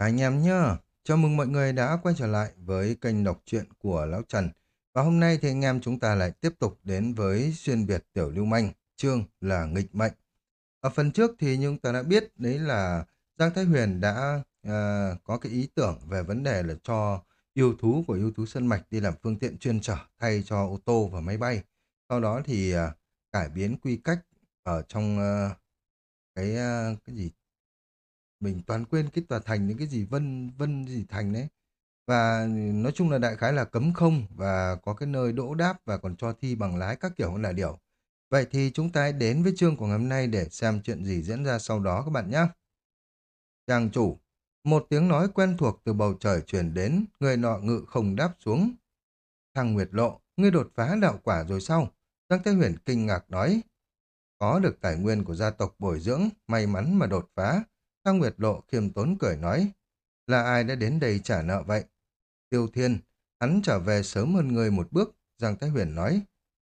Anh em nhá, chào mừng mọi người đã quay trở lại với kênh đọc truyện của Lão Trần. Và hôm nay thì anh em chúng ta lại tiếp tục đến với xuyên Việt Tiểu Lưu Manh, chương là nghịch mệnh. Ở phần trước thì chúng ta đã biết đấy là Giang Thái Huyền đã à, có cái ý tưởng về vấn đề là cho yêu thú của yêu thú sân mạch đi làm phương tiện chuyên trở thay cho ô tô và máy bay. Sau đó thì à, cải biến quy cách ở trong à, cái à, cái gì mình toàn quên cái tòa thành những cái gì vân vân gì thành đấy. Và nói chung là đại khái là cấm không và có cái nơi đỗ đáp và còn cho thi bằng lái các kiểu là điều. Vậy thì chúng ta hãy đến với chương của ngày hôm nay để xem chuyện gì diễn ra sau đó các bạn nhé chàng chủ, một tiếng nói quen thuộc từ bầu trời truyền đến, người nọ ngự không đáp xuống. Thằng nguyệt lộ, ngươi đột phá đạo quả rồi sao? Giang Thế Huyền kinh ngạc nói, có được tài nguyên của gia tộc bồi dưỡng, may mắn mà đột phá. Thang Nguyệt Lộ khiêm tốn cười nói, là ai đã đến đây trả nợ vậy? Tiêu Thiên, hắn trở về sớm hơn người một bước, Giang Thái Huyền nói.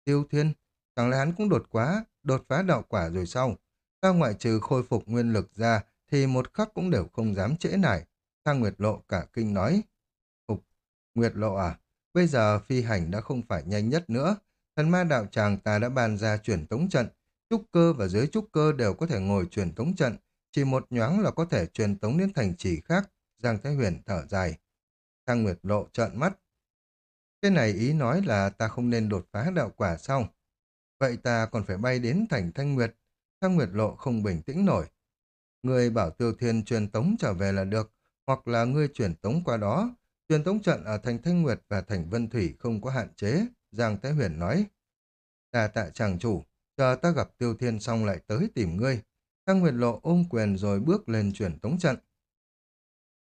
Tiêu Thiên, chẳng lẽ hắn cũng đột quá, đột phá đạo quả rồi sao? Ta ngoại trừ khôi phục nguyên lực ra, thì một khắc cũng đều không dám trễ nải. Thang Nguyệt Lộ cả kinh nói. Phục, Nguyệt Lộ à, bây giờ phi hành đã không phải nhanh nhất nữa. Thần ma đạo tràng ta đã bàn ra chuyển tống trận. Trúc cơ và dưới trúc cơ đều có thể ngồi chuyển tống trận, chỉ một nhoáng là có thể truyền tống đến thành trì khác, Giang Thái Huyền thở dài. Thang Nguyệt Lộ trợn mắt. Cái này ý nói là ta không nên đột phá đạo quả xong Vậy ta còn phải bay đến thành Thanh Nguyệt. Thang Nguyệt Lộ không bình tĩnh nổi. Người bảo Tiêu Thiên truyền tống trở về là được, hoặc là ngươi truyền tống qua đó. Truyền tống trận ở thành Thanh Nguyệt và thành Vân Thủy không có hạn chế, Giang Thái Huyền nói. Ta tạ chàng chủ, chờ ta gặp Tiêu Thiên xong lại tới tìm ngươi. Thang Nguyệt Lộ ôm quyền rồi bước lên chuyển tống trận.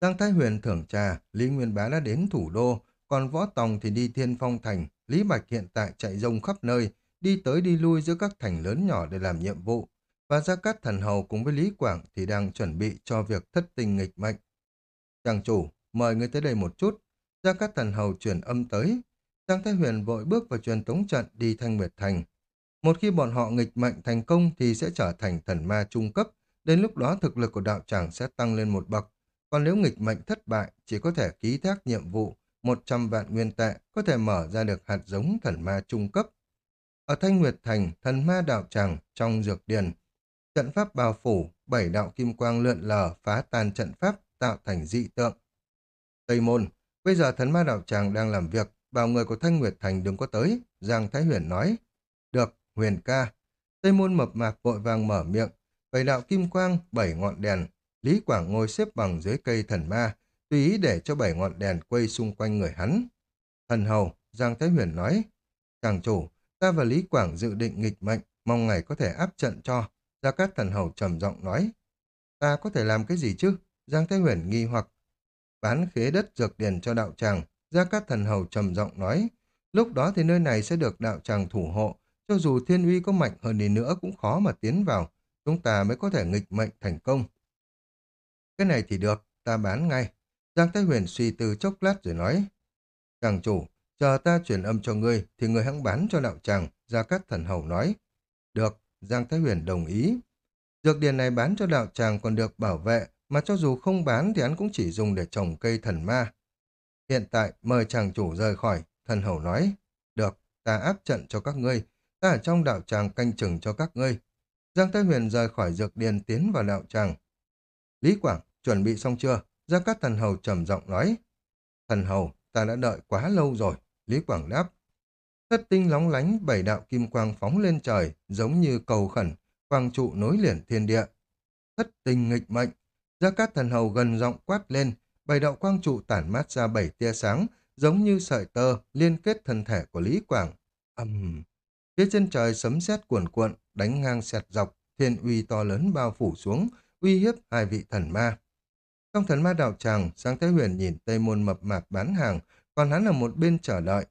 Giang Thái Huyền thưởng trà, Lý Nguyên Bá đã đến thủ đô, còn Võ Tòng thì đi Thiên Phong Thành, Lý Bạch hiện tại chạy rông khắp nơi, đi tới đi lui giữa các thành lớn nhỏ để làm nhiệm vụ, và Gia Cát Thần Hầu cùng với Lý Quảng thì đang chuẩn bị cho việc thất tình nghịch mệnh. Chàng chủ, mời người tới đây một chút. Gia Cát Thần Hầu chuyển âm tới. Giang Thái Huyền vội bước vào truyền tống trận đi Thanh Nguyệt Thành. Một khi bọn họ nghịch mệnh thành công thì sẽ trở thành thần ma trung cấp, đến lúc đó thực lực của đạo tràng sẽ tăng lên một bậc. Còn nếu nghịch mệnh thất bại, chỉ có thể ký thác nhiệm vụ 100 vạn nguyên tệ có thể mở ra được hạt giống thần ma trung cấp. Ở Thanh Nguyệt Thành, thần ma đạo tràng trong dược điền, trận pháp bao phủ, bảy đạo kim quang lượn lờ phá tan trận pháp tạo thành dị tượng. Tây Môn, bây giờ thần ma đạo tràng đang làm việc, bảo người của Thanh Nguyệt Thành đừng có tới, Giang Thái Huyền nói. Huyền ca. Tây môn mập mạp vội vàng mở miệng. Bảy đạo kim quang, bảy ngọn đèn. Lý Quảng ngồi xếp bằng dưới cây thần ma, tùy ý để cho bảy ngọn đèn quay xung quanh người hắn. Thần hầu, Giang Thái Huyền nói. Chàng chủ, ta và Lý Quảng dự định nghịch mệnh, mong ngày có thể áp trận cho. Gia Cát thần hầu trầm giọng nói. Ta có thể làm cái gì chứ? Giang Thái Huyền nghi hoặc. Bán khế đất dược điền cho đạo tràng. Gia Cát thần hầu trầm giọng nói. Lúc đó thì nơi này sẽ được đạo tràng thủ hộ, cho dù thiên uy có mạnh hơn đi nữa cũng khó mà tiến vào, chúng ta mới có thể nghịch mệnh thành công. Cái này thì được, ta bán ngay. Giang Thái Huyền suy tư chốc lát rồi nói. Chàng chủ, chờ ta chuyển âm cho ngươi, thì ngươi hãng bán cho đạo tràng, Gia Cát Thần Hầu nói. Được, Giang Thái Huyền đồng ý. Dược điền này bán cho đạo tràng còn được bảo vệ, mà cho dù không bán thì hắn cũng chỉ dùng để trồng cây thần ma. Hiện tại, mời chàng chủ rời khỏi, thần hầu nói. Được, ta áp trận cho các ngươi, ta ở trong đạo tràng canh chừng cho các ngươi. Giang Thái Huyền rời khỏi dược điền tiến vào đạo tràng. Lý Quảng, chuẩn bị xong chưa? Giang Cát Thần Hầu trầm giọng nói. Thần Hầu, ta đã đợi quá lâu rồi. Lý Quảng đáp. Thất tinh lóng lánh, bảy đạo kim quang phóng lên trời, giống như cầu khẩn, quang trụ nối liền thiên địa. Thất tinh nghịch mệnh. Giang Cát Thần Hầu gần giọng quát lên, bảy đạo quang trụ tản mát ra bảy tia sáng, giống như sợi tơ liên kết thân thể của Lý Quảng. Âm... Um... Phía chân trời sấm sét cuồn cuộn, đánh ngang xẹt dọc, thiên uy to lớn bao phủ xuống, uy hiếp hai vị thần ma. Trong thần ma đạo tràng, Sáng Thế Huyền nhìn Tây Môn mập mạp bán hàng, còn hắn ở một bên chờ đợi.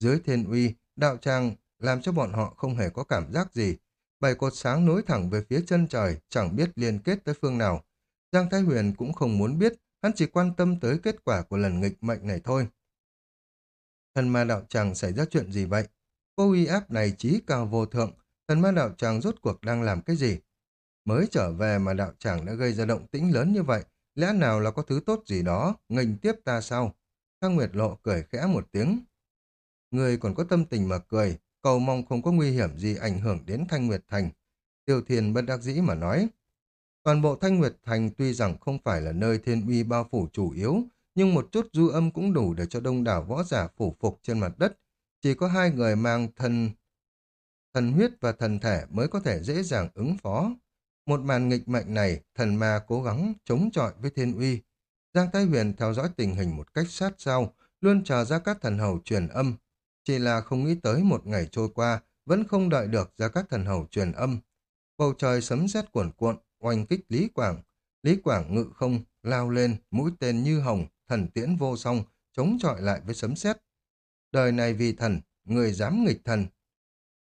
Dưới thiên uy, đạo tràng làm cho bọn họ không hề có cảm giác gì. Bảy cột sáng nối thẳng về phía chân trời, chẳng biết liên kết tới phương nào. Giang Thái Huyền cũng không muốn biết, hắn chỉ quan tâm tới kết quả của lần nghịch mệnh này thôi. Thần ma đạo tràng xảy ra chuyện gì vậy? Cô uy áp này trí cao vô thượng, thần ma đạo tràng rốt cuộc đang làm cái gì? Mới trở về mà đạo tràng đã gây ra động tĩnh lớn như vậy, lẽ nào là có thứ tốt gì đó, nghênh tiếp ta sao? Thang Nguyệt Lộ cười khẽ một tiếng. Người còn có tâm tình mà cười, cầu mong không có nguy hiểm gì ảnh hưởng đến Thanh Nguyệt Thành. Tiêu Thiên bất đắc dĩ mà nói. Toàn bộ Thanh Nguyệt Thành tuy rằng không phải là nơi thiên uy bao phủ chủ yếu, nhưng một chút du âm cũng đủ để cho đông đảo võ giả phủ phục trên mặt đất. Chỉ có hai người mang thần thần huyết và thần thể mới có thể dễ dàng ứng phó. Một màn nghịch mệnh này, thần ma cố gắng chống chọi với thiên uy. Giang Thái Huyền theo dõi tình hình một cách sát sao, luôn chờ ra các thần hầu truyền âm. Chỉ là không nghĩ tới một ngày trôi qua, vẫn không đợi được ra các thần hầu truyền âm. Bầu trời sấm sét cuồn cuộn, oanh kích Lý Quảng. Lý Quảng ngự không, lao lên, mũi tên như hồng, thần tiễn vô song, chống chọi lại với sấm sét. Đời này vì thần, người dám nghịch thần.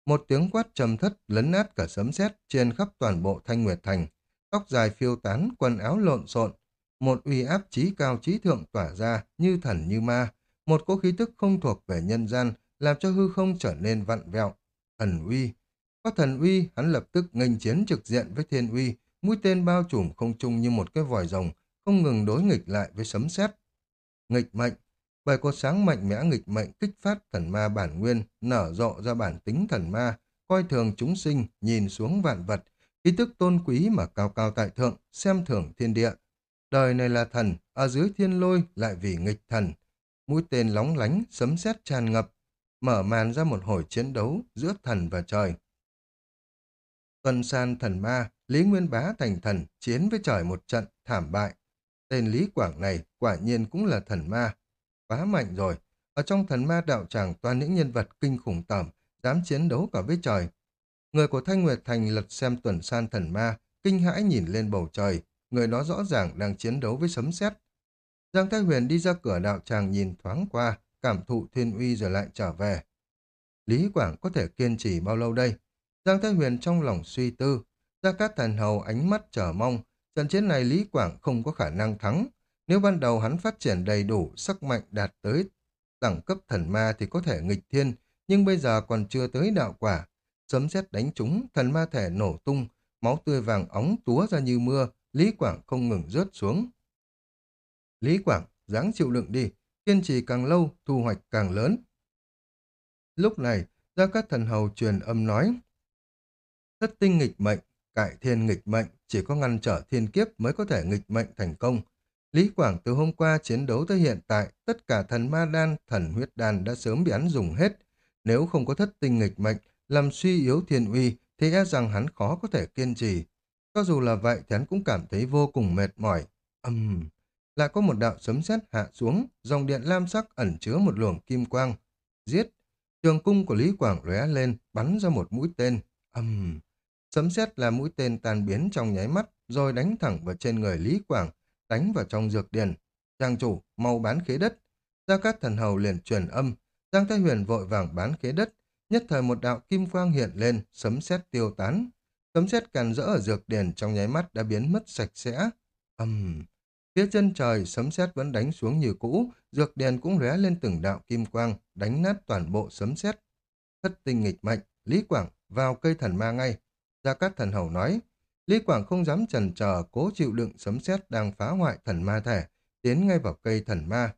Một tiếng quát trầm thất lấn nát cả sấm sét trên khắp toàn bộ Thanh Nguyệt Thành. Tóc dài phiêu tán, quần áo lộn xộn. Một uy áp trí cao trí thượng tỏa ra, như thần như ma. Một cỗ khí tức không thuộc về nhân gian, làm cho hư không trở nên vặn vẹo. Thần uy. Có thần uy, hắn lập tức nghênh chiến trực diện với thiên uy, mũi tên bao trùm không trung như một cái vòi rồng, không ngừng đối nghịch lại với sấm sét. Nghịch mệnh, bởi cột sáng mạnh mẽ nghịch mệnh kích phát thần ma bản nguyên, nở rộ ra bản tính thần ma, coi thường chúng sinh, nhìn xuống vạn vật, ý tức tôn quý mà cao cao tại thượng, xem thưởng thiên địa. Đời này là thần, ở dưới thiên lôi lại vì nghịch thần. Mũi tên lóng lánh, sấm sét tràn ngập, mở màn ra một hồi chiến đấu giữa thần và trời. Tuần san thần ma, Lý Nguyên Bá thành thần, chiến với trời một trận, thảm bại. Tên Lý Quảng này quả nhiên cũng là thần ma. Quá mạnh rồi. Ở trong thần ma đạo tràng toàn những nhân vật kinh khủng tởm, dám chiến đấu cả với trời. Người của Thanh Nguyệt Thành lật xem tuần san thần ma, kinh hãi nhìn lên bầu trời. Người đó rõ ràng đang chiến đấu với sấm sét. Giang Thái Huyền đi ra cửa đạo tràng nhìn thoáng qua, cảm thụ thiên uy rồi lại trở về. Lý Quảng có thể kiên trì bao lâu đây? Giang Thái Huyền trong lòng suy tư, ra các Thần Hầu ánh mắt chờ mong, trận chiến này Lý Quảng không có khả năng thắng. Nếu ban đầu hắn phát triển đầy đủ, sắc mạnh đạt tới đẳng cấp thần ma thì có thể nghịch thiên, nhưng bây giờ còn chưa tới đạo quả. Sấm sét đánh trúng, thần ma thể nổ tung, máu tươi vàng óng túa ra như mưa, Lý Quảng không ngừng rớt xuống. Lý Quảng, dáng chịu đựng đi, kiên trì càng lâu, thu hoạch càng lớn. Lúc này, ra các Thần Hầu truyền âm nói, Thất tinh nghịch mệnh, cải thiên nghịch mệnh, chỉ có ngăn trở thiên kiếp mới có thể nghịch mệnh thành công. Lý Quảng từ hôm qua chiến đấu tới hiện tại, tất cả thần ma đan, thần huyết đan đã sớm bị hắn dùng hết. Nếu không có thất tinh nghịch mệnh, làm suy yếu thiên uy, thì e rằng hắn khó có thể kiên trì. Cho dù là vậy thì hắn cũng cảm thấy vô cùng mệt mỏi. Âm... Uhm. Lại có một đạo sấm sét hạ xuống, dòng điện lam sắc ẩn chứa một luồng kim quang. Giết! Trường cung của Lý Quảng lóe lên, bắn ra một mũi tên. Âm... Uhm. Sấm sét là mũi tên tan biến trong nháy mắt, rồi đánh thẳng vào trên người Lý Quảng, đánh vào trong dược điền. Trang chủ, mau bán khế đất. Gia Cát Thần Hầu liền truyền âm, Giang Thái Huyền vội vàng bán khế đất, nhất thời một đạo kim quang hiện lên, sấm sét tiêu tán. Sấm sét càn rỡ ở dược điền trong nháy mắt đã biến mất sạch sẽ. Ầm. Phía chân trời, sấm sét vẫn đánh xuống như cũ, dược điền cũng lóe lên từng đạo kim quang, đánh nát toàn bộ sấm sét. Thất tinh nghịch mệnh, Lý Quảng vào cây thần ma ngay. Gia Cát Thần Hầu nói, Lý Quảng không dám chần chờ cố chịu đựng sấm sét đang phá hoại thần ma thể, tiến ngay vào cây thần ma.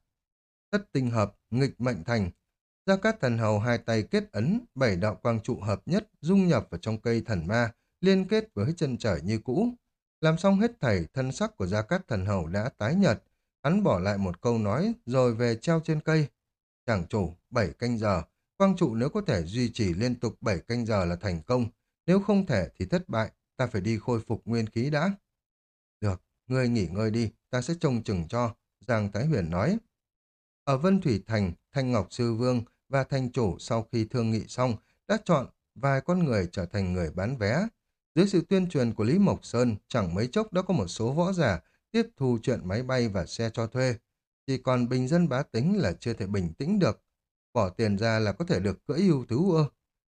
Thất tinh hợp, nghịch mệnh thành. Gia Cát Thần Hầu hai tay kết ấn, bảy đạo quang trụ hợp nhất, dung nhập vào trong cây thần ma, liên kết với chân trời như cũ. Làm xong hết thảy, thân sắc của Gia Cát Thần Hầu đã tái nhật. Hắn bỏ lại một câu nói, rồi về treo trên cây. Chẳng chủ, bảy canh giờ. Quang trụ nếu có thể duy trì liên tục bảy canh giờ là thành công. Nếu không thể thì thất bại, ta phải đi khôi phục nguyên khí đã. Được, ngươi nghỉ ngơi đi, ta sẽ trông chừng cho, Giang Thái Huyền nói. Ở Vân Thủy Thành, Thanh Ngọc Sư Vương và Thanh Chủ sau khi thương nghị xong đã chọn vài con người trở thành người bán vé. Dưới sự tuyên truyền của Lý Mộc Sơn, chẳng mấy chốc đã có một số võ giả tiếp thu chuyện máy bay và xe cho thuê. Chỉ còn bình dân bá tính là chưa thể bình tĩnh được. Bỏ tiền ra là có thể được cưỡi yêu thú ơ.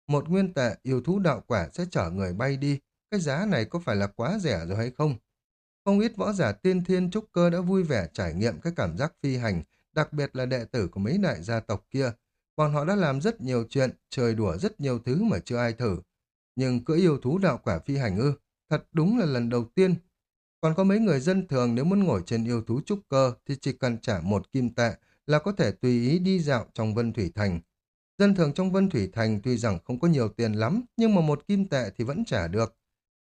Một nguyên tệ yêu thú đạo quả sẽ chở người bay đi, cái giá này có phải là quá rẻ rồi hay không? Không ít võ giả tiên thiên trúc cơ đã vui vẻ trải nghiệm cái cảm giác phi hành, đặc biệt là đệ tử của mấy đại gia tộc kia. Bọn họ đã làm rất nhiều chuyện, chơi đùa rất nhiều thứ mà chưa ai thử. Nhưng cưỡi yêu thú đạo quả phi hành ư, thật đúng là lần đầu tiên. Còn có mấy người dân thường nếu muốn ngồi trên yêu thú trúc cơ thì chỉ cần trả một kim tệ là có thể tùy ý đi dạo trong Vân Thủy Thành. Dân thường trong Vân Thủy Thành tuy rằng không có nhiều tiền lắm, nhưng mà một kim tệ thì vẫn trả được.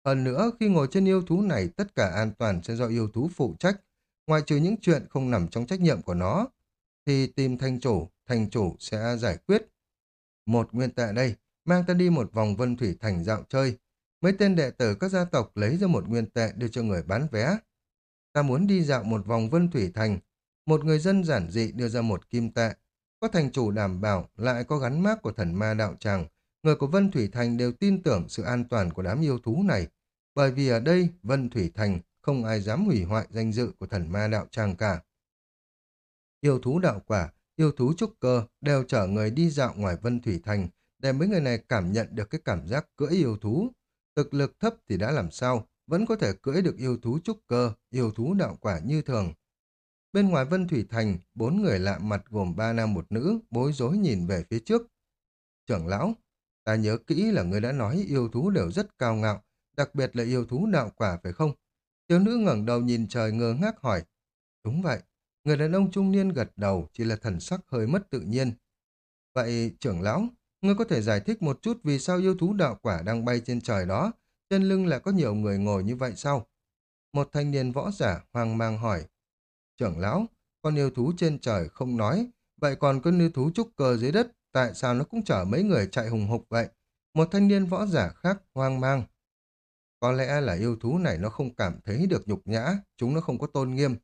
Hơn nữa, khi ngồi trên yêu thú này, tất cả an toàn sẽ do yêu thú phụ trách. Ngoài trừ những chuyện không nằm trong trách nhiệm của nó, thì tìm thành chủ, thành chủ sẽ giải quyết. Một nguyên tệ đây, mang ta đi một vòng Vân Thủy Thành dạo chơi. Mấy tên đệ tử các gia tộc lấy ra một nguyên tệ đưa cho người bán vé. Ta muốn đi dạo một vòng Vân Thủy Thành. Một người dân giản dị đưa ra một kim tệ. Có thành chủ đảm bảo lại có gắn mác của thần ma đạo tràng. Người của Vân Thủy Thành đều tin tưởng sự an toàn của đám yêu thú này. Bởi vì ở đây, Vân Thủy Thành, không ai dám hủy hoại danh dự của thần ma đạo tràng cả. Yêu thú đạo quả, yêu thú trúc cơ đều chở người đi dạo ngoài Vân Thủy Thành để mấy người này cảm nhận được cái cảm giác cưỡi yêu thú. Thực lực thấp thì đã làm sao, vẫn có thể cưỡi được yêu thú trúc cơ, yêu thú đạo quả như thường. Bên ngoài Vân Thủy Thành, bốn người lạ mặt gồm ba nam một nữ, bối rối nhìn về phía trước. Trưởng lão, ta nhớ kỹ là người đã nói yêu thú đều rất cao ngạo, đặc biệt là yêu thú đạo quả phải không? Thiếu nữ ngẩng đầu nhìn trời ngơ ngác hỏi. Đúng vậy, người đàn ông trung niên gật đầu chỉ là thần sắc hơi mất tự nhiên. Vậy trưởng lão, ngươi có thể giải thích một chút vì sao yêu thú đạo quả đang bay trên trời đó, trên lưng lại có nhiều người ngồi như vậy sao? Một thanh niên võ giả hoang mang hỏi. Trưởng lão, con yêu thú trên trời không nói, vậy còn con yêu thú trúc cơ dưới đất, tại sao nó cũng chở mấy người chạy hùng hục vậy? Một thanh niên võ giả khác hoang mang. Có lẽ là yêu thú này nó không cảm thấy được nhục nhã, chúng nó không có tôn nghiêm.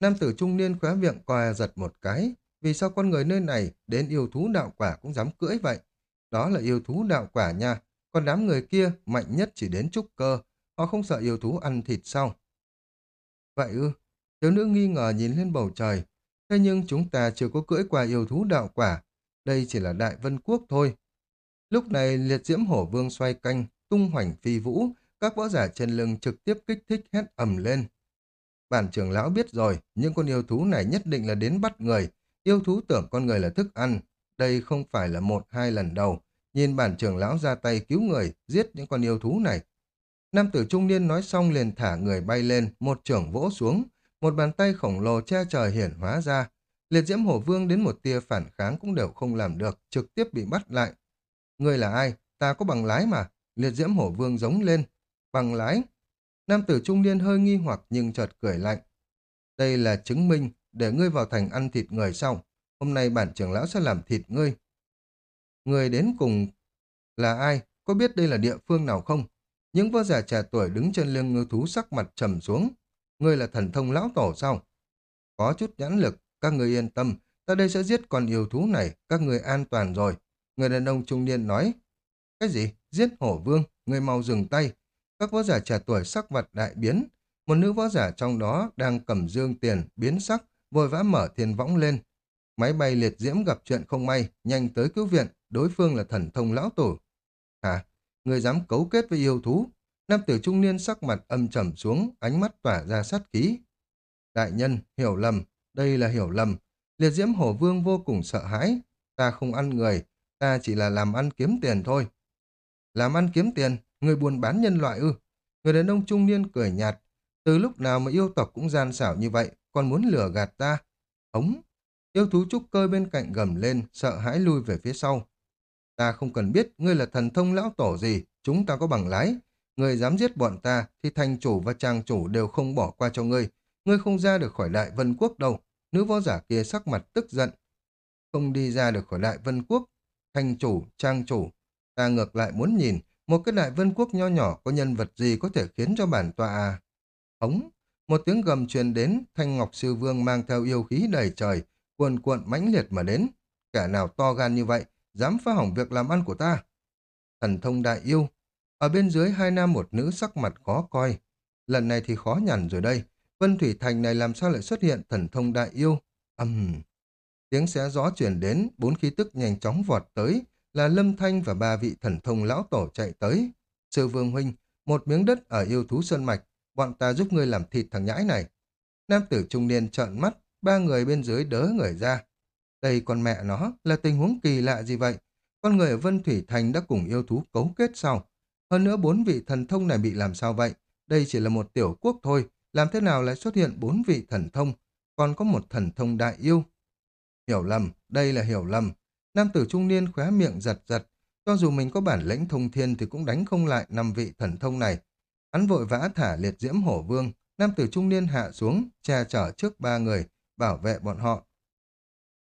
Nam tử trung niên khóe miệng coi giật một cái, vì sao con người nơi này đến yêu thú đạo quả cũng dám cưỡi vậy? Đó là yêu thú đạo quả nha, còn đám người kia mạnh nhất chỉ đến trúc cơ, họ không sợ yêu thú ăn thịt sao? Vậy ư, thiếu nữ nghi ngờ nhìn lên bầu trời, thế nhưng chúng ta chưa có cưỡi qua yêu thú đạo quả, đây chỉ là đại vân quốc thôi. Lúc này liệt diễm hổ vương xoay canh, tung hoành phi vũ, các võ giả trên lưng trực tiếp kích thích hét ầm lên. Bản trưởng lão biết rồi, những con yêu thú này nhất định là đến bắt người. Yêu thú tưởng con người là thức ăn. Đây không phải là một hai lần đầu. Nhìn bản trưởng lão ra tay cứu người, giết những con yêu thú này. Nam tử trung niên nói xong liền thả người bay lên, một trưởng vỗ xuống. Một bàn tay khổng lồ che trời hiển hóa ra. Liệt diễm hổ vương đến một tia phản kháng cũng đều không làm được, trực tiếp bị bắt lại. Người là ai? Ta có bằng lái mà. Liệt diễm hổ vương giống lên, Bằng lái. Nam tử trung niên hơi nghi hoặc nhưng chợt cười lạnh. Đây là chứng minh để ngươi vào thành ăn thịt người sau. Hôm nay bản trưởng lão sẽ làm thịt ngươi. Người đến cùng là ai? Có biết đây là địa phương nào không? Những võ giả trẻ tuổi đứng trên lưng ngư thú sắc mặt trầm xuống. Ngươi là thần thông lão tổ sao? Có chút nhãn lực, các người yên tâm. Ta đây sẽ giết con yêu thú này, các người an toàn rồi. Người đàn ông trung niên nói. Cái gì? Giết hổ vương? Người mau dừng tay. Các võ giả trẻ tuổi sắc mặt đại biến. Một nữ võ giả trong đó đang cầm dương tiền, biến sắc, vội vã mở thiên võng lên. Máy bay liệt diễm gặp chuyện không may, nhanh tới cứu viện, đối phương là thần thông lão tổ. Hả? Người dám cấu kết với yêu thú? Nam tử trung niên sắc mặt âm trầm xuống, ánh mắt tỏa ra sát khí. Đại nhân, hiểu lầm, đây là hiểu lầm. Liệt diễm hổ vương vô cùng sợ hãi. Ta không ăn người, ta chỉ là làm ăn kiếm tiền thôi. Làm ăn kiếm tiền, Người buôn bán nhân loại ư? Người đàn ông trung niên cười nhạt. Từ lúc nào mà yêu tộc cũng gian xảo như vậy, còn muốn lừa gạt ta? Ống! Yêu thú trúc cơ bên cạnh gầm lên, sợ hãi lui về phía sau. Ta không cần biết ngươi là thần thông lão tổ gì, chúng ta có bằng lái. Ngươi dám giết bọn ta thì thành chủ và trang chủ đều không bỏ qua cho ngươi. Ngươi không ra được khỏi đại vân quốc đâu. Nữ võ giả kia sắc mặt tức giận. Không đi ra được khỏi đại vân quốc. Thành chủ, trang chủ. Ta ngược lại muốn nhìn một cái đại vân quốc nho nhỏ có nhân vật gì có thể khiến cho bản tọa à? Hống! Một tiếng gầm truyền đến, Thanh Ngọc Sư Vương mang theo yêu khí đầy trời, cuồn cuộn mãnh liệt mà đến. Kẻ nào to gan như vậy, dám phá hỏng việc làm ăn của ta. Thần thông đại yêu. Ở bên dưới hai nam một nữ sắc mặt khó coi. Lần này thì khó nhằn rồi đây. Vân Thủy Thành này làm sao lại xuất hiện thần thông đại yêu? Âm! Uhm. Tiếng xé gió chuyển đến, bốn khí tức nhanh chóng vọt tới, là Lâm Thanh và ba vị thần thông lão tổ chạy tới. Sư Vương Huynh, một miếng đất ở yêu thú Sơn Mạch, bọn ta giúp ngươi làm thịt thằng nhãi này. Nam tử trung niên trợn mắt, ba người bên dưới đỡ người ra. Đây con mẹ nó là tình huống kỳ lạ gì vậy? Con người ở Vân Thủy Thành đã cùng yêu thú cấu kết sao? Hơn nữa bốn vị thần thông này bị làm sao vậy? Đây chỉ là một tiểu quốc thôi, làm thế nào lại xuất hiện bốn vị thần thông, còn có một thần thông đại yêu. Hiểu lầm, đây là hiểu lầm. Nam tử trung niên khóe miệng giật giật, cho dù mình có bản lĩnh thông thiên thì cũng đánh không lại năm vị thần thông này. Hắn vội vã thả liệt diễm hổ vương, nam tử trung niên hạ xuống, che chở trước ba người, bảo vệ bọn họ.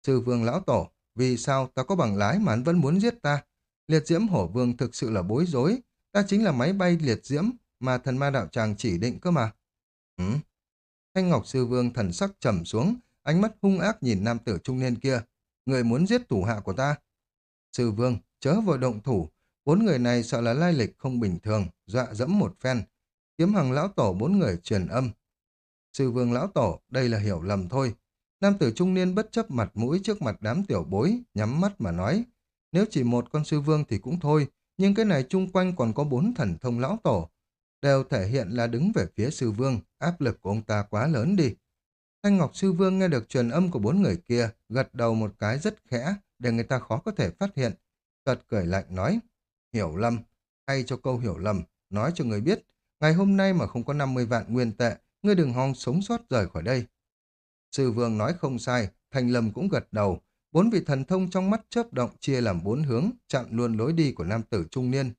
Sư vương lão tổ, vì sao ta có bằng lái mà hắn vẫn muốn giết ta? Liệt diễm hổ vương thực sự là bối rối, ta chính là máy bay liệt diễm mà thần ma đạo tràng chỉ định cơ mà. Ừ? Thanh Ngọc Sư Vương thần sắc trầm xuống, ánh mắt hung ác nhìn nam tử trung niên kia. Người muốn giết thủ hạ của ta. Sư Vương, chớ vội động thủ. Bốn người này sợ là lai lịch không bình thường, dọa dẫm một phen. Kiếm hằng lão tổ bốn người truyền âm. Sư Vương lão tổ, đây là hiểu lầm thôi. Nam tử trung niên bất chấp mặt mũi trước mặt đám tiểu bối, nhắm mắt mà nói. Nếu chỉ một con sư vương thì cũng thôi, nhưng cái này chung quanh còn có bốn thần thông lão tổ. Đều thể hiện là đứng về phía sư vương, áp lực của ông ta quá lớn đi. Thanh Ngọc Sư Vương nghe được truyền âm của bốn người kia, gật đầu một cái rất khẽ, để người ta khó có thể phát hiện. tật cười lạnh nói, hiểu lầm, hay cho câu hiểu lầm, nói cho người biết, ngày hôm nay mà không có 50 vạn nguyên tệ, ngươi đừng hòng sống sót rời khỏi đây. Sư Vương nói không sai, Thành Lâm cũng gật đầu, bốn vị thần thông trong mắt chớp động chia làm bốn hướng, chặn luôn lối đi của nam tử trung niên.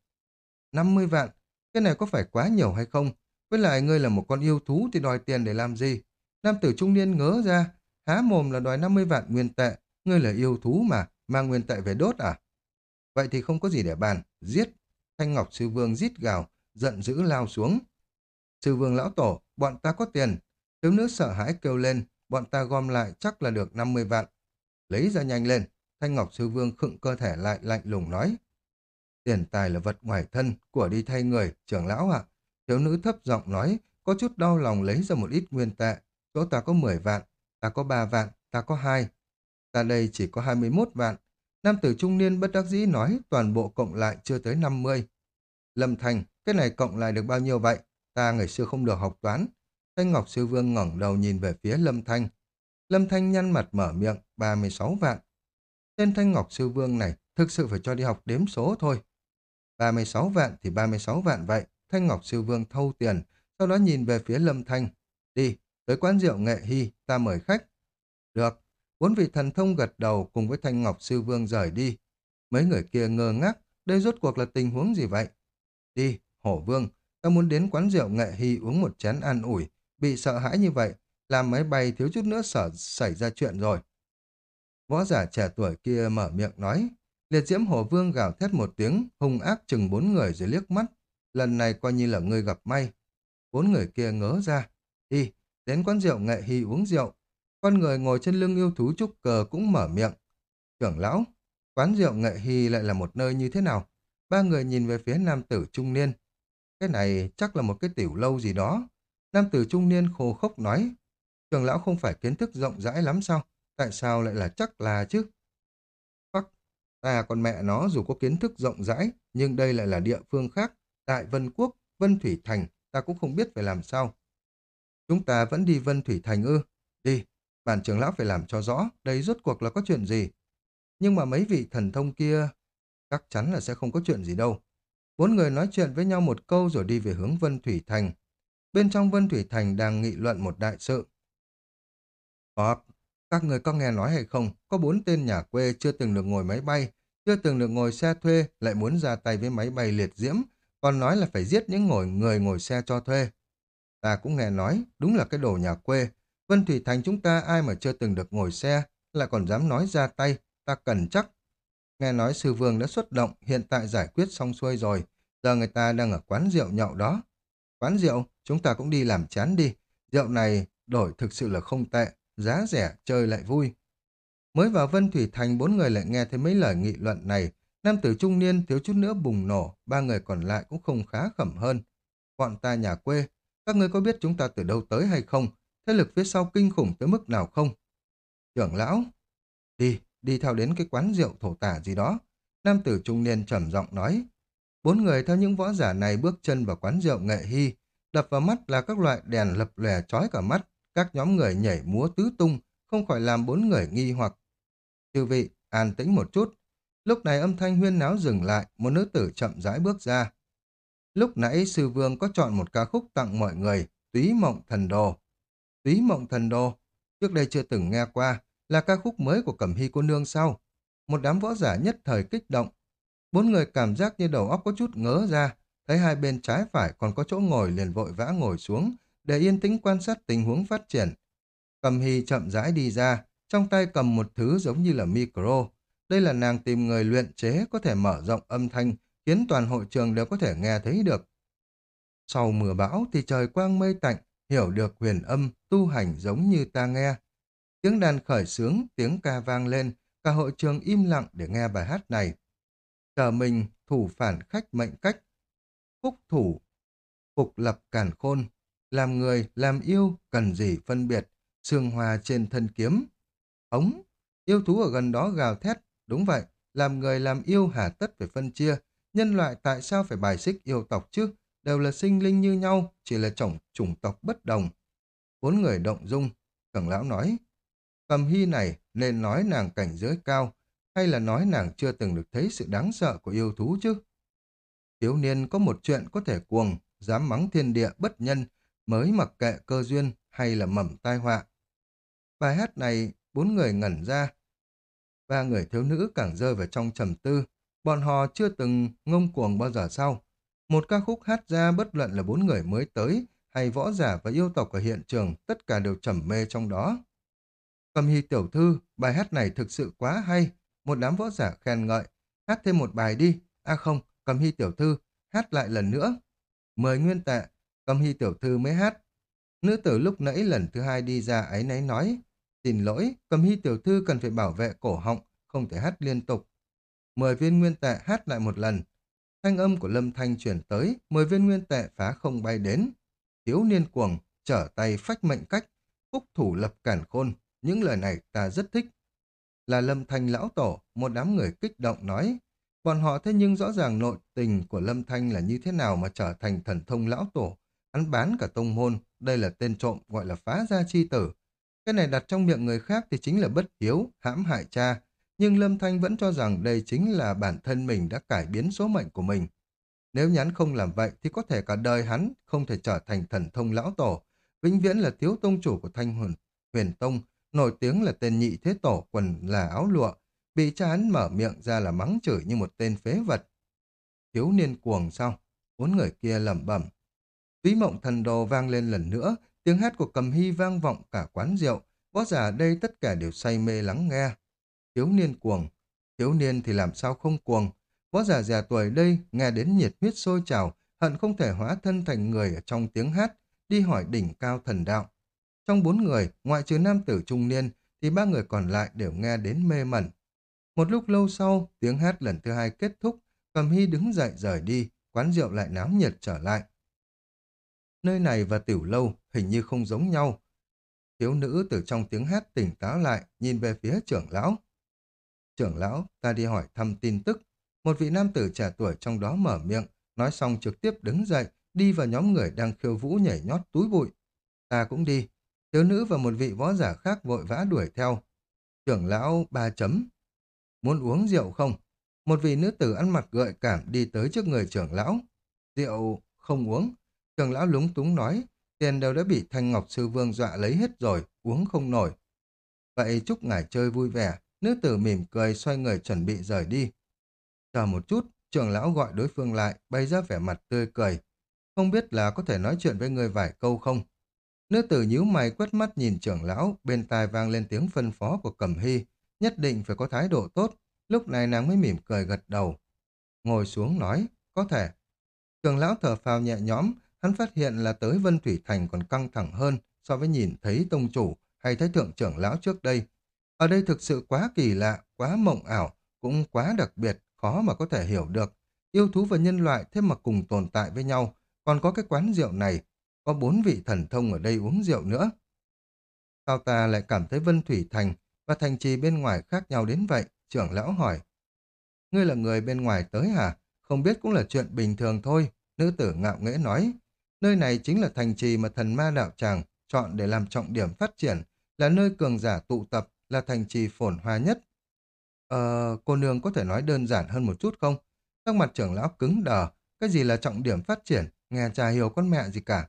50 vạn, cái này có phải quá nhiều hay không? Với lại ngươi là một con yêu thú thì đòi tiền để làm gì? Nam tử trung niên ngớ ra, há mồm là đòi 50 vạn nguyên tệ, ngươi là yêu thú mà, mang nguyên tệ về đốt à? Vậy thì không có gì để bàn, giết. Thanh Ngọc Sư Vương rít gào, giận dữ lao xuống. Sư Vương lão tổ, bọn ta có tiền. Thiếu nữ sợ hãi kêu lên, bọn ta gom lại chắc là được 50 vạn. Lấy ra nhanh lên, Thanh Ngọc Sư Vương khựng cơ thể lại lạnh lùng nói. Tiền tài là vật ngoài thân, của đi thay người, trưởng lão ạ. Thiếu nữ thấp giọng nói, có chút đau lòng lấy ra một ít nguyên tệ. Chỗ ta có 10 vạn, ta có 3 vạn, ta có 2. Ta đây chỉ có 21 vạn. Nam tử trung niên bất đắc dĩ nói toàn bộ cộng lại chưa tới 50. Lâm Thành, cái này cộng lại được bao nhiêu vậy? Ta ngày xưa không được học toán. Thanh Ngọc Sư Vương ngẩng đầu nhìn về phía Lâm Thanh. Lâm Thanh nhăn mặt mở miệng, 36 vạn. Tên Thanh Ngọc Sư Vương này thực sự phải cho đi học đếm số thôi. 36 vạn thì 36 vạn vậy. Thanh Ngọc Sư Vương thâu tiền, sau đó nhìn về phía Lâm Thanh. Đi, tới quán rượu nghệ hy, ta mời khách. Được, bốn vị thần thông gật đầu cùng với Thanh Ngọc Sư Vương rời đi. Mấy người kia ngơ ngác, đây rốt cuộc là tình huống gì vậy? Đi, Hổ Vương, ta muốn đến quán rượu nghệ hy uống một chén an ủi, bị sợ hãi như vậy, làm máy bay thiếu chút nữa sở xảy ra chuyện rồi. Võ giả trẻ tuổi kia mở miệng nói, liệt diễm hổ vương gào thét một tiếng, hung ác chừng bốn người rồi liếc mắt. Lần này coi như là ngươi gặp may. Bốn người kia ngớ ra, đi, đến quán rượu nghệ hy uống rượu. Con người ngồi trên lưng yêu thú trúc cờ cũng mở miệng. Trưởng lão, quán rượu nghệ hy lại là một nơi như thế nào? Ba người nhìn về phía nam tử trung niên. Cái này chắc là một cái tiểu lâu gì đó. Nam tử trung niên khô khốc nói. Trưởng lão không phải kiến thức rộng rãi lắm sao? Tại sao lại là chắc là chứ? Ta còn mẹ nó dù có kiến thức rộng rãi, nhưng đây lại là địa phương khác. Tại Vân Quốc, Vân Thủy Thành, ta cũng không biết phải làm sao. Chúng ta vẫn đi Vân Thủy Thành ư? Đi, bản trưởng lão phải làm cho rõ, đây rốt cuộc là có chuyện gì. Nhưng mà mấy vị thần thông kia, chắc chắn là sẽ không có chuyện gì đâu. Bốn người nói chuyện với nhau một câu rồi đi về hướng Vân Thủy Thành. Bên trong Vân Thủy Thành đang nghị luận một đại sự. Có, các người có nghe nói hay không, có bốn tên nhà quê chưa từng được ngồi máy bay, chưa từng được ngồi xe thuê, lại muốn ra tay với máy bay liệt diễm, còn nói là phải giết những ngồi người ngồi xe cho thuê. Ta cũng nghe nói, đúng là cái đồ nhà quê. Vân Thủy Thành chúng ta ai mà chưa từng được ngồi xe, lại còn dám nói ra tay, ta cần chắc. Nghe nói sư vương đã xuất động, hiện tại giải quyết xong xuôi rồi, giờ người ta đang ở quán rượu nhậu đó. Quán rượu, chúng ta cũng đi làm chán đi. Rượu này đổi thực sự là không tệ, giá rẻ, chơi lại vui. Mới vào Vân Thủy Thành, bốn người lại nghe thấy mấy lời nghị luận này. Nam tử trung niên thiếu chút nữa bùng nổ, ba người còn lại cũng không khá khẩm hơn. Bọn ta nhà quê, các ngươi có biết chúng ta từ đâu tới hay không? Thế lực phía sau kinh khủng tới mức nào không? Trưởng lão, đi, đi theo đến cái quán rượu thổ tả gì đó. Nam tử trung niên trầm giọng nói. Bốn người theo những võ giả này bước chân vào quán rượu nghệ hy, đập vào mắt là các loại đèn lập lè chói cả mắt, các nhóm người nhảy múa tứ tung, không khỏi làm bốn người nghi hoặc. Chư vị, an tĩnh một chút. Lúc này âm thanh huyên náo dừng lại, một nữ tử chậm rãi bước ra. Lúc nãy sư vương có chọn một ca khúc tặng mọi người, Túy Mộng Thần Đồ. Túy Mộng Thần Đồ, trước đây chưa từng nghe qua, là ca khúc mới của Cẩm Hy cô nương sau. Một đám võ giả nhất thời kích động. Bốn người cảm giác như đầu óc có chút ngớ ra, thấy hai bên trái phải còn có chỗ ngồi liền vội vã ngồi xuống, để yên tĩnh quan sát tình huống phát triển. cầm Hy chậm rãi đi ra, trong tay cầm một thứ giống như là micro. Đây là nàng tìm người luyện chế có thể mở rộng âm thanh, khiến toàn hội trường đều có thể nghe thấy được. Sau mưa bão thì trời quang mây tạnh, hiểu được huyền âm, tu hành giống như ta nghe. Tiếng đàn khởi sướng, tiếng ca vang lên, cả hội trường im lặng để nghe bài hát này. Chờ mình, thủ phản khách mệnh cách, phúc thủ, phục lập càn khôn, làm người, làm yêu, cần gì phân biệt, sương hòa trên thân kiếm. Ống, yêu thú ở gần đó gào thét, đúng vậy, làm người làm yêu hà tất phải phân chia, nhân loại tại sao phải bài xích yêu tộc chứ, đều là sinh linh như nhau, chỉ là chủng chủng tộc bất đồng. Bốn người động dung, cẩn lão nói, cầm hy này nên nói nàng cảnh giới cao, hay là nói nàng chưa từng được thấy sự đáng sợ của yêu thú chứ? Thiếu niên có một chuyện có thể cuồng, dám mắng thiên địa bất nhân, mới mặc kệ cơ duyên hay là mầm tai họa. Bài hát này, bốn người ngẩn ra. Ba người thiếu nữ càng rơi vào trong trầm tư. Bọn họ chưa từng ngông cuồng bao giờ sau. Một ca khúc hát ra bất luận là bốn người mới tới, hay võ giả và yêu tộc ở hiện trường, tất cả đều trầm mê trong đó. Cầm hy tiểu thư, bài hát này thực sự quá hay. Một đám võ giả khen ngợi. Hát thêm một bài đi. À không, cầm hy tiểu thư, hát lại lần nữa. Mời nguyên tệ, cầm hy tiểu thư mới hát. Nữ tử lúc nãy lần thứ hai đi ra ấy nấy nói. Xin lỗi, cầm hy tiểu thư cần phải bảo vệ cổ họng, không thể hát liên tục. Mười viên nguyên tệ hát lại một lần. Thanh âm của lâm thanh chuyển tới, mười viên nguyên tệ phá không bay đến. Thiếu niên cuồng, trở tay phách mệnh cách, phúc thủ lập cản khôn. Những lời này ta rất thích. Là lâm thanh lão tổ, một đám người kích động nói. Bọn họ thế nhưng rõ ràng nội tình của lâm thanh là như thế nào mà trở thành thần thông lão tổ. Hắn bán cả tông môn, đây là tên trộm gọi là phá gia chi tử. Cái này đặt trong miệng người khác thì chính là bất hiếu, hãm hại cha. Nhưng Lâm Thanh vẫn cho rằng đây chính là bản thân mình đã cải biến số mệnh của mình. Nếu nhắn không làm vậy thì có thể cả đời hắn không thể trở thành thần thông lão tổ, vĩnh viễn là thiếu tông chủ của Thanh Huyền, huyền Tông, nổi tiếng là tên nhị thế tổ quần là áo lụa, bị cha hắn mở miệng ra là mắng chửi như một tên phế vật. Thiếu niên cuồng sao? Bốn người kia lẩm bẩm. Túy mộng thần đồ vang lên lần nữa, tiếng hát của cầm hy vang vọng cả quán rượu, võ giả đây tất cả đều say mê lắng nghe. Thiếu niên cuồng, thiếu niên thì làm sao không cuồng, võ giả già tuổi đây nghe đến nhiệt huyết sôi trào, hận không thể hóa thân thành người ở trong tiếng hát, đi hỏi đỉnh cao thần đạo. Trong bốn người, ngoại trừ nam tử trung niên, thì ba người còn lại đều nghe đến mê mẩn. Một lúc lâu sau, tiếng hát lần thứ hai kết thúc, cầm hy đứng dậy rời đi, quán rượu lại náo nhiệt trở lại. Nơi này và tiểu lâu hình như không giống nhau. Thiếu nữ từ trong tiếng hát tỉnh táo lại, nhìn về phía trưởng lão. Trưởng lão, ta đi hỏi thăm tin tức. Một vị nam tử trẻ tuổi trong đó mở miệng, nói xong trực tiếp đứng dậy, đi vào nhóm người đang khiêu vũ nhảy nhót túi bụi. Ta cũng đi. Thiếu nữ và một vị võ giả khác vội vã đuổi theo. Trưởng lão ba chấm. Muốn uống rượu không? Một vị nữ tử ăn mặc gợi cảm đi tới trước người trưởng lão. Rượu không uống trường lão lúng túng nói, tiền đều đã bị Thanh Ngọc Sư Vương dọa lấy hết rồi, uống không nổi. Vậy chúc ngài chơi vui vẻ, nữ tử mỉm cười xoay người chuẩn bị rời đi. Chờ một chút, trường lão gọi đối phương lại, bay ra vẻ mặt tươi cười. Không biết là có thể nói chuyện với người vài câu không? Nữ tử nhíu mày quét mắt nhìn trưởng lão, bên tai vang lên tiếng phân phó của Cẩm Hy, nhất định phải có thái độ tốt. Lúc này nàng mới mỉm cười gật đầu. Ngồi xuống nói, có thể. Trưởng lão thở phào nhẹ nhõm, hắn phát hiện là tới Vân Thủy Thành còn căng thẳng hơn so với nhìn thấy tông chủ hay thấy thượng trưởng lão trước đây. Ở đây thực sự quá kỳ lạ, quá mộng ảo, cũng quá đặc biệt, khó mà có thể hiểu được. Yêu thú và nhân loại thêm mà cùng tồn tại với nhau, còn có cái quán rượu này, có bốn vị thần thông ở đây uống rượu nữa. Sao ta lại cảm thấy Vân Thủy Thành và thành trì bên ngoài khác nhau đến vậy? Trưởng lão hỏi. Ngươi là người bên ngoài tới hả? Không biết cũng là chuyện bình thường thôi. Nữ tử ngạo nghễ nói. Nơi này chính là thành trì mà thần ma đạo tràng chọn để làm trọng điểm phát triển, là nơi cường giả tụ tập, là thành trì phồn hoa nhất. Ờ, cô nương có thể nói đơn giản hơn một chút không? sắc mặt trưởng lão cứng đờ, cái gì là trọng điểm phát triển, nghe trà hiểu con mẹ gì cả.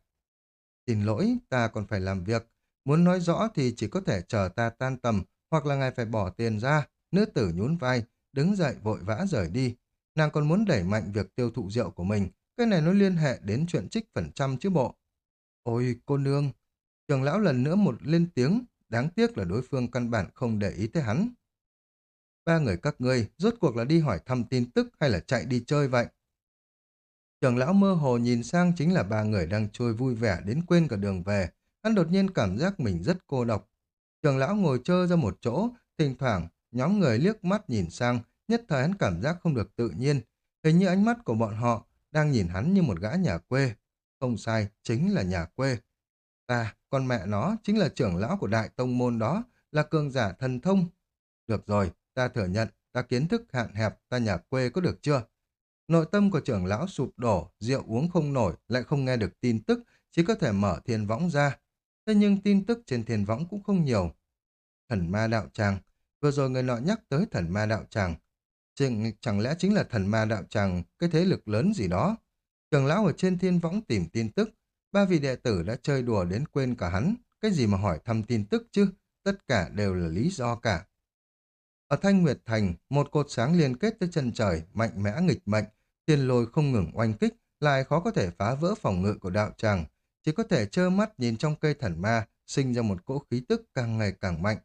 Xin lỗi, ta còn phải làm việc. Muốn nói rõ thì chỉ có thể chờ ta tan tầm, hoặc là ngài phải bỏ tiền ra. Nữ tử nhún vai, đứng dậy vội vã rời đi. Nàng còn muốn đẩy mạnh việc tiêu thụ rượu của mình. Cái này nó liên hệ đến chuyện trích phần trăm chứ bộ. Ôi, cô nương! Trường lão lần nữa một lên tiếng, đáng tiếc là đối phương căn bản không để ý tới hắn. Ba người các ngươi rốt cuộc là đi hỏi thăm tin tức hay là chạy đi chơi vậy? Trường lão mơ hồ nhìn sang chính là ba người đang trôi vui vẻ đến quên cả đường về. Hắn đột nhiên cảm giác mình rất cô độc. Trường lão ngồi chơi ra một chỗ, thỉnh thoảng nhóm người liếc mắt nhìn sang, nhất thời hắn cảm giác không được tự nhiên. Hình như ánh mắt của bọn họ đang nhìn hắn như một gã nhà quê. Không sai, chính là nhà quê. Ta, con mẹ nó, chính là trưởng lão của đại tông môn đó, là cường giả thần thông. Được rồi, ta thừa nhận, ta kiến thức hạn hẹp, ta nhà quê có được chưa? Nội tâm của trưởng lão sụp đổ, rượu uống không nổi, lại không nghe được tin tức, chỉ có thể mở thiên võng ra. Thế nhưng tin tức trên thiên võng cũng không nhiều. Thần ma đạo tràng, vừa rồi người nọ nhắc tới thần ma đạo tràng. Chẳng, chẳng lẽ chính là thần ma đạo tràng, cái thế lực lớn gì đó? trường lão ở trên thiên võng tìm tin tức, ba vị đệ tử đã chơi đùa đến quên cả hắn. Cái gì mà hỏi thăm tin tức chứ? Tất cả đều là lý do cả. Ở Thanh Nguyệt Thành, một cột sáng liên kết tới chân trời, mạnh mẽ nghịch mệnh, thiên lôi không ngừng oanh kích, lại khó có thể phá vỡ phòng ngự của đạo tràng, chỉ có thể trơ mắt nhìn trong cây thần ma, sinh ra một cỗ khí tức càng ngày càng mạnh.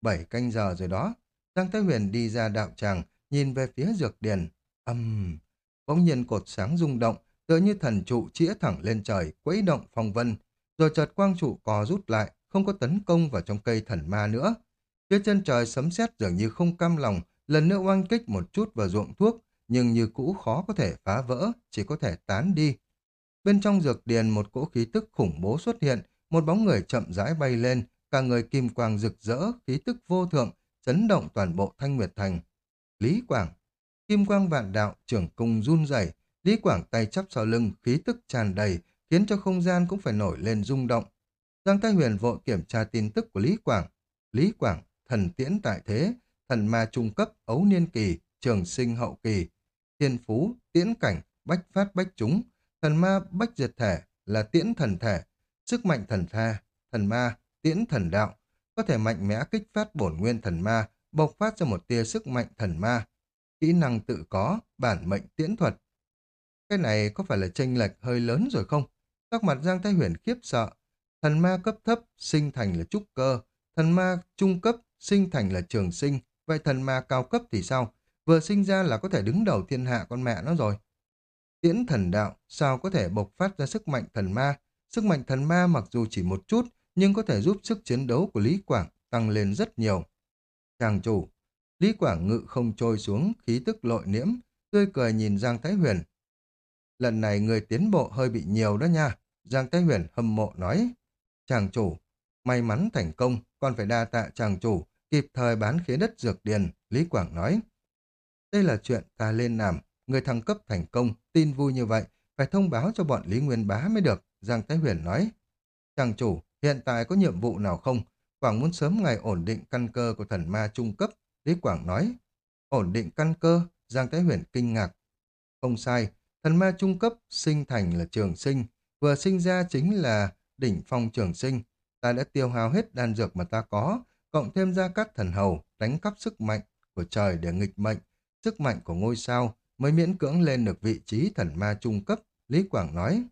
Bảy canh giờ rồi đó, Giang Thái Huyền đi ra đạo tràng, nhìn về phía dược điền. Âm! Uhm. Bỗng nhiên cột sáng rung động, tựa như thần trụ chĩa thẳng lên trời, quấy động phong vân, rồi chợt quang trụ co rút lại, không có tấn công vào trong cây thần ma nữa. Phía chân trời sấm sét dường như không cam lòng, lần nữa oanh kích một chút vào ruộng thuốc, nhưng như cũ khó có thể phá vỡ, chỉ có thể tán đi. Bên trong dược điền một cỗ khí tức khủng bố xuất hiện, một bóng người chậm rãi bay lên, cả người kim quang rực rỡ, khí tức vô thượng, chấn động toàn bộ Thanh Nguyệt Thành. Lý Quảng. Kim quang vạn đạo, trưởng cung run rẩy. Lý Quảng tay chắp sau lưng, khí tức tràn đầy, khiến cho không gian cũng phải nổi lên rung động. Giang Thái Huyền vội kiểm tra tin tức của Lý Quảng. Lý Quảng, thần tiễn tại thế, thần ma trung cấp, ấu niên kỳ, trường sinh hậu kỳ, thiên phú, tiễn cảnh, bách phát bách chúng, thần ma bách diệt thể là tiễn thần thể, sức mạnh thần tha, thần ma, tiễn thần đạo, có thể mạnh mẽ kích phát bổn nguyên thần ma, bộc phát ra một tia sức mạnh thần ma, kỹ năng tự có, bản mệnh tiễn thuật. Cái này có phải là tranh lệch hơi lớn rồi không? Các mặt Giang Thái Huyền khiếp sợ. Thần ma cấp thấp, sinh thành là trúc cơ. Thần ma trung cấp, sinh thành là trường sinh. Vậy thần ma cao cấp thì sao? Vừa sinh ra là có thể đứng đầu thiên hạ con mẹ nó rồi. Tiễn thần đạo, sao có thể bộc phát ra sức mạnh thần ma? Sức mạnh thần ma mặc dù chỉ một chút, nhưng có thể giúp sức chiến đấu của Lý Quảng tăng lên rất nhiều. Chàng chủ, Lý Quảng ngự không trôi xuống, khí tức lội niễm, tươi cười nhìn Giang Thái Huyền. Lần này người tiến bộ hơi bị nhiều đó nha, Giang Thái Huyền hâm mộ nói. Chàng chủ, may mắn thành công, còn phải đa tạ chàng chủ, kịp thời bán khế đất dược điền, Lý Quảng nói. Đây là chuyện ta lên làm, người thăng cấp thành công, tin vui như vậy, phải thông báo cho bọn Lý Nguyên Bá mới được, Giang Thái Huyền nói. Chàng chủ, hiện tại có nhiệm vụ nào không? Quảng muốn sớm ngày ổn định căn cơ của thần ma trung cấp, Lý Quảng nói. Ổn định căn cơ, Giang Thái Huyền kinh ngạc. Không sai, thần ma trung cấp sinh thành là trường sinh, vừa sinh ra chính là đỉnh phong trường sinh. Ta đã tiêu hao hết đan dược mà ta có, cộng thêm ra các thần hầu, đánh cắp sức mạnh của trời để nghịch mệnh, sức mạnh của ngôi sao mới miễn cưỡng lên được vị trí thần ma trung cấp, Lý Quảng nói.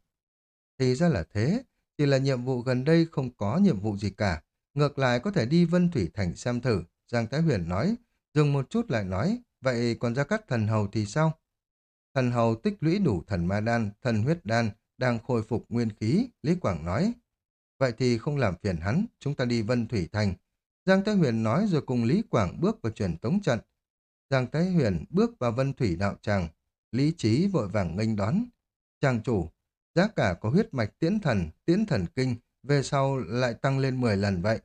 Thì ra là thế, chỉ là nhiệm vụ gần đây không có nhiệm vụ gì cả, ngược lại có thể đi Vân Thủy Thành xem thử, Giang Thái Huyền nói, dừng một chút lại nói, vậy còn ra cắt thần hầu thì sao? Thần hầu tích lũy đủ thần ma đan, thần huyết đan, đang khôi phục nguyên khí, Lý Quảng nói. Vậy thì không làm phiền hắn, chúng ta đi Vân Thủy Thành. Giang Thái Huyền nói rồi cùng Lý Quảng bước vào truyền tống trận, Giang Thái Huyền bước vào vân thủy đạo tràng, lý trí vội vàng nghênh đón. tràng chủ, giá cả có huyết mạch tiễn thần, tiễn thần kinh, về sau lại tăng lên 10 lần vậy.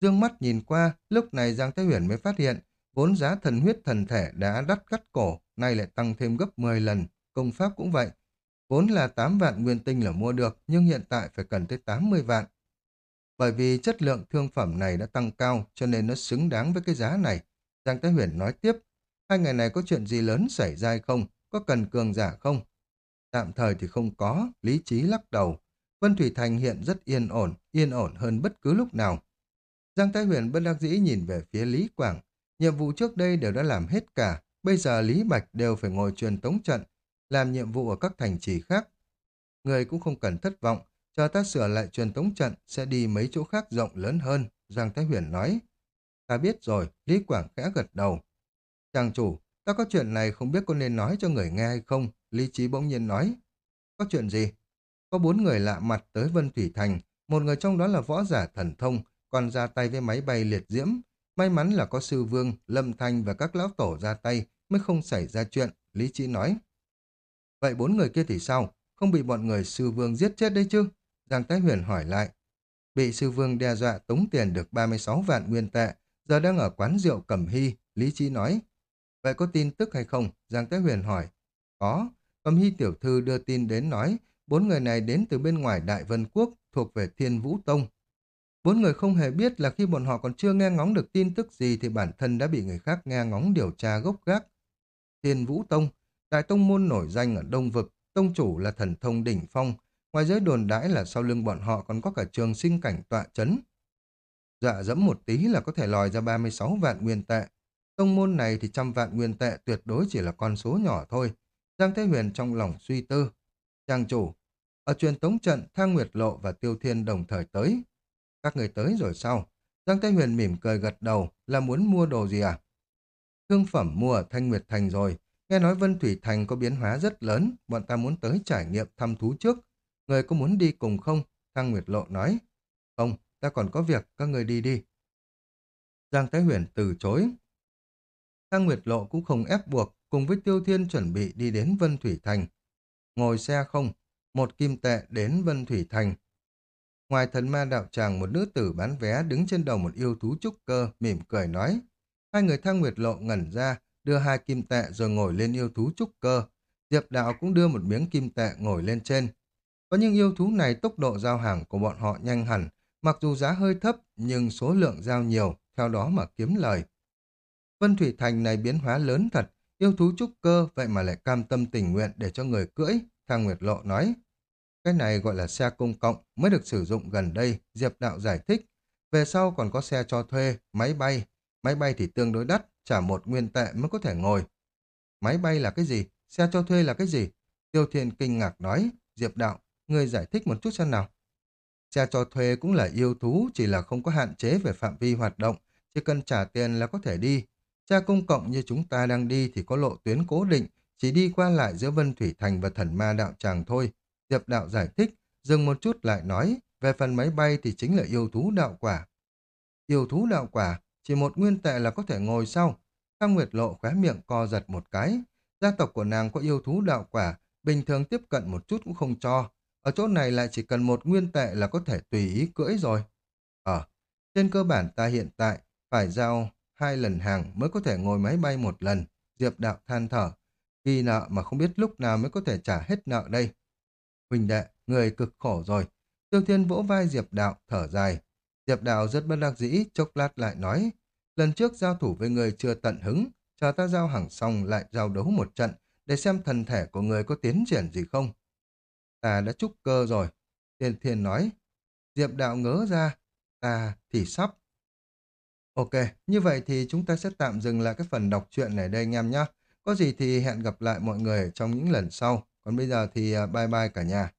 Dương mắt nhìn qua, lúc này Giang Thái Huyền mới phát hiện, vốn giá thần huyết thần thể đã đắt cắt cổ, nay lại tăng thêm gấp 10 lần, công pháp cũng vậy. Vốn là 8 vạn nguyên tinh là mua được, nhưng hiện tại phải cần tới 80 vạn. Bởi vì chất lượng thương phẩm này đã tăng cao, cho nên nó xứng đáng với cái giá này. Giang Thái Huyền nói tiếp, Hai ngày này có chuyện gì lớn xảy ra hay không? Có cần cường giả không? Tạm thời thì không có, lý trí lắc đầu. Vân Thủy Thành hiện rất yên ổn, yên ổn hơn bất cứ lúc nào. Giang Thái Huyền bất đắc dĩ nhìn về phía Lý Quảng. Nhiệm vụ trước đây đều đã làm hết cả, bây giờ Lý Bạch đều phải ngồi truyền tống trận, làm nhiệm vụ ở các thành trì khác. Người cũng không cần thất vọng, chờ ta sửa lại truyền tống trận sẽ đi mấy chỗ khác rộng lớn hơn, Giang Thái Huyền nói. Ta biết rồi, Lý Quảng khẽ gật đầu. Chàng chủ, ta có chuyện này không biết có nên nói cho người nghe hay không, Lý Trí bỗng nhiên nói. Có chuyện gì? Có bốn người lạ mặt tới Vân Thủy Thành, một người trong đó là võ giả thần thông, còn ra tay với máy bay liệt diễm. May mắn là có sư vương, lâm thanh và các lão tổ ra tay mới không xảy ra chuyện, Lý Trí nói. Vậy bốn người kia thì sao? Không bị bọn người sư vương giết chết đấy chứ? Giang Thái Huyền hỏi lại. Bị sư vương đe dọa tống tiền được 36 vạn nguyên tệ, giờ đang ở quán rượu Cẩm Hy, Lý Trí nói. Vậy có tin tức hay không? Giang Thái Huyền hỏi. Có. Cẩm Hy tiểu thư đưa tin đến nói, bốn người này đến từ bên ngoài Đại Vân Quốc, thuộc về Thiên Vũ Tông. Bốn người không hề biết là khi bọn họ còn chưa nghe ngóng được tin tức gì thì bản thân đã bị người khác nghe ngóng điều tra gốc gác. Thiên Vũ Tông, đại tông môn nổi danh ở Đông Vực, tông chủ là thần thông đỉnh phong, ngoài giới đồn đãi là sau lưng bọn họ còn có cả trường sinh cảnh tọa chấn. Dạ dẫm một tí là có thể lòi ra 36 vạn nguyên tệ. Tông môn này thì trăm vạn nguyên tệ tuyệt đối chỉ là con số nhỏ thôi. Giang Thế Huyền trong lòng suy tư. Trang chủ, ở truyền tống trận, Thang Nguyệt Lộ và Tiêu Thiên đồng thời tới. Các người tới rồi sao? Giang thái Huyền mỉm cười gật đầu, là muốn mua đồ gì à? Thương phẩm mua ở Thanh Nguyệt Thành rồi. Nghe nói Vân Thủy Thành có biến hóa rất lớn, bọn ta muốn tới trải nghiệm thăm thú trước. Người có muốn đi cùng không? Thăng Nguyệt Lộ nói. Không, ta còn có việc, các người đi đi. Giang Thái Huyền từ chối. Thăng Nguyệt Lộ cũng không ép buộc, cùng với Tiêu Thiên chuẩn bị đi đến Vân Thủy Thành. Ngồi xe không, một kim tệ đến Vân Thủy Thành. Ngoài thần ma đạo tràng một nữ tử bán vé đứng trên đầu một yêu thú trúc cơ, mỉm cười nói. Hai người thang nguyệt lộ ngẩn ra, đưa hai kim tệ rồi ngồi lên yêu thú trúc cơ. Diệp đạo cũng đưa một miếng kim tệ ngồi lên trên. Có những yêu thú này tốc độ giao hàng của bọn họ nhanh hẳn, mặc dù giá hơi thấp nhưng số lượng giao nhiều, theo đó mà kiếm lời. Vân Thủy Thành này biến hóa lớn thật, yêu thú trúc cơ vậy mà lại cam tâm tình nguyện để cho người cưỡi, Thang Nguyệt Lộ nói. Cái này gọi là xe công cộng mới được sử dụng gần đây, Diệp Đạo giải thích. Về sau còn có xe cho thuê, máy bay. Máy bay thì tương đối đắt, trả một nguyên tệ mới có thể ngồi. Máy bay là cái gì? Xe cho thuê là cái gì? Tiêu Thiên kinh ngạc nói. Diệp Đạo, người giải thích một chút xem nào. Xe cho thuê cũng là yêu thú, chỉ là không có hạn chế về phạm vi hoạt động, chỉ cần trả tiền là có thể đi. Xe công cộng như chúng ta đang đi thì có lộ tuyến cố định, chỉ đi qua lại giữa Vân Thủy Thành và Thần Ma Đạo Tràng thôi. Diệp Đạo giải thích, dừng một chút lại nói, về phần máy bay thì chính là yêu thú đạo quả. Yêu thú đạo quả, chỉ một nguyên tệ là có thể ngồi sau. Thăng Nguyệt Lộ khóe miệng co giật một cái. Gia tộc của nàng có yêu thú đạo quả, bình thường tiếp cận một chút cũng không cho. Ở chỗ này lại chỉ cần một nguyên tệ là có thể tùy ý cưỡi rồi. Ờ, trên cơ bản ta hiện tại phải giao hai lần hàng mới có thể ngồi máy bay một lần. Diệp Đạo than thở. Ghi nợ mà không biết lúc nào mới có thể trả hết nợ đây. Huỳnh đệ, người cực khổ rồi. Tiêu Thiên vỗ vai Diệp Đạo, thở dài. Diệp Đạo rất bất đắc dĩ, chốc lát lại nói. Lần trước giao thủ với người chưa tận hứng, chờ ta giao hàng xong lại giao đấu một trận, để xem thần thể của người có tiến triển gì không. Ta đã trúc cơ rồi. Tiêu Thiên nói. Diệp Đạo ngớ ra. Ta thì sắp. Ok, như vậy thì chúng ta sẽ tạm dừng lại cái phần đọc truyện này đây anh em nhé. Có gì thì hẹn gặp lại mọi người trong những lần sau. Còn bây giờ thì à, bye bye cả nhà.